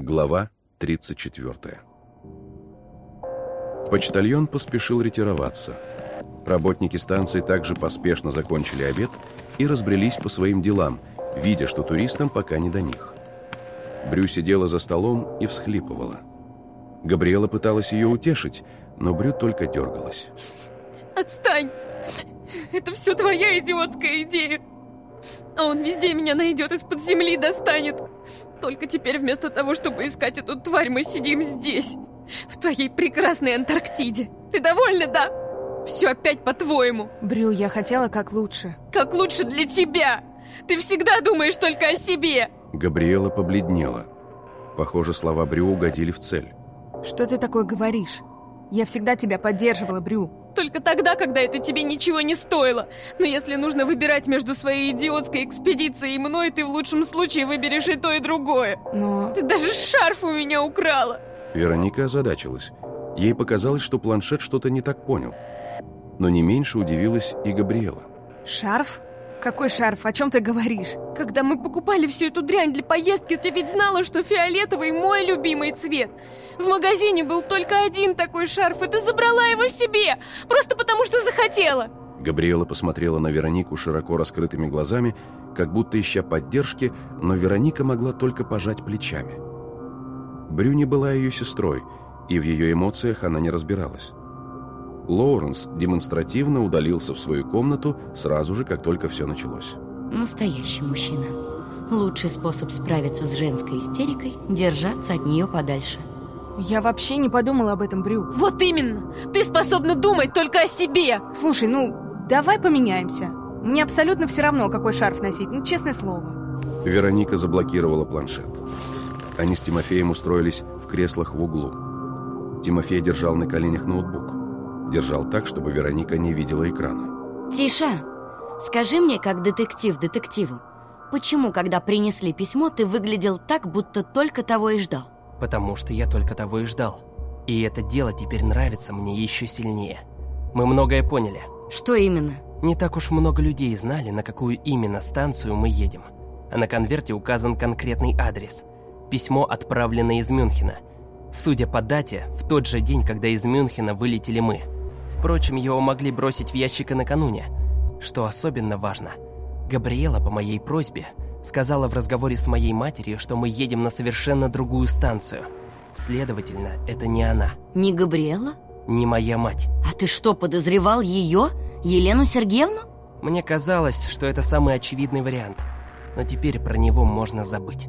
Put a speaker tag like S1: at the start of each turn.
S1: Глава 34 Почтальон поспешил ретироваться. Работники станции также поспешно закончили обед и разбрелись по своим делам, видя, что туристам пока не до них. Брю сидела за столом и всхлипывала. Габриэла пыталась ее утешить, но Брю только дергалась.
S2: Отстань! Это все твоя идиотская идея! А он везде меня найдет, из-под земли достанет. Только теперь вместо того, чтобы искать эту тварь, мы сидим здесь, в твоей прекрасной Антарктиде. Ты довольна, да? Все опять по-твоему.
S3: Брю, я хотела как лучше.
S2: Как лучше для тебя? Ты всегда думаешь только о себе.
S1: Габриэла побледнела. Похоже, слова Брю угодили в цель.
S3: Что ты такое говоришь? Я всегда тебя поддерживала, Брю.
S2: Только тогда, когда это тебе ничего не стоило. Но если нужно выбирать между своей идиотской экспедицией и мной, ты в лучшем случае выберешь и то, и другое.
S3: Но...
S2: Ты даже шарф у меня украла.
S1: Вероника озадачилась. Ей показалось, что планшет что-то не так понял. Но не меньше удивилась и Габриэла.
S3: Шарф? Какой шарф? О чем ты говоришь?
S2: Когда мы покупали всю эту дрянь для поездки, ты ведь знала, что фиолетовый мой любимый цвет. В магазине был только один такой шарф, и ты забрала его себе, просто потому что захотела.
S1: Габриэла посмотрела на Веронику широко раскрытыми глазами, как будто ища поддержки, но Вероника могла только пожать плечами. Брюни была ее сестрой, и в ее эмоциях она не разбиралась. Лоуренс демонстративно удалился в свою комнату сразу же, как только все началось.
S4: Настоящий мужчина. Лучший способ справиться с женской истерикой – держаться от нее подальше.
S3: Я вообще не подумала об этом, Брю.
S2: Вот именно! Ты способна думать только о себе!
S3: Слушай, ну, давай поменяемся. Мне абсолютно все равно, какой шарф носить, ну, честное слово.
S1: Вероника заблокировала планшет. Они с Тимофеем устроились в креслах в углу. Тимофей держал на коленях ноутбук. Держал так, чтобы Вероника не видела экрана.
S4: Тиша, скажи мне, как детектив детективу, почему, когда принесли письмо, ты выглядел так, будто только того и ждал?
S5: Потому что я только того и ждал. И это дело теперь нравится мне еще сильнее. Мы многое поняли.
S4: Что именно?
S5: Не так уж много людей знали, на какую именно станцию мы едем. А на конверте указан конкретный адрес. Письмо отправлено из Мюнхена. Судя по дате, в тот же день, когда из Мюнхена вылетели мы – Впрочем, его могли бросить в ящик и накануне. Что особенно важно, Габриэла по моей просьбе сказала в разговоре с моей матерью, что мы едем на совершенно другую станцию. Следовательно, это не она.
S4: Не Габриэла?
S5: Не моя мать.
S4: А ты что, подозревал ее? Елену Сергеевну?
S5: Мне казалось, что это самый очевидный вариант. Но теперь про него можно забыть.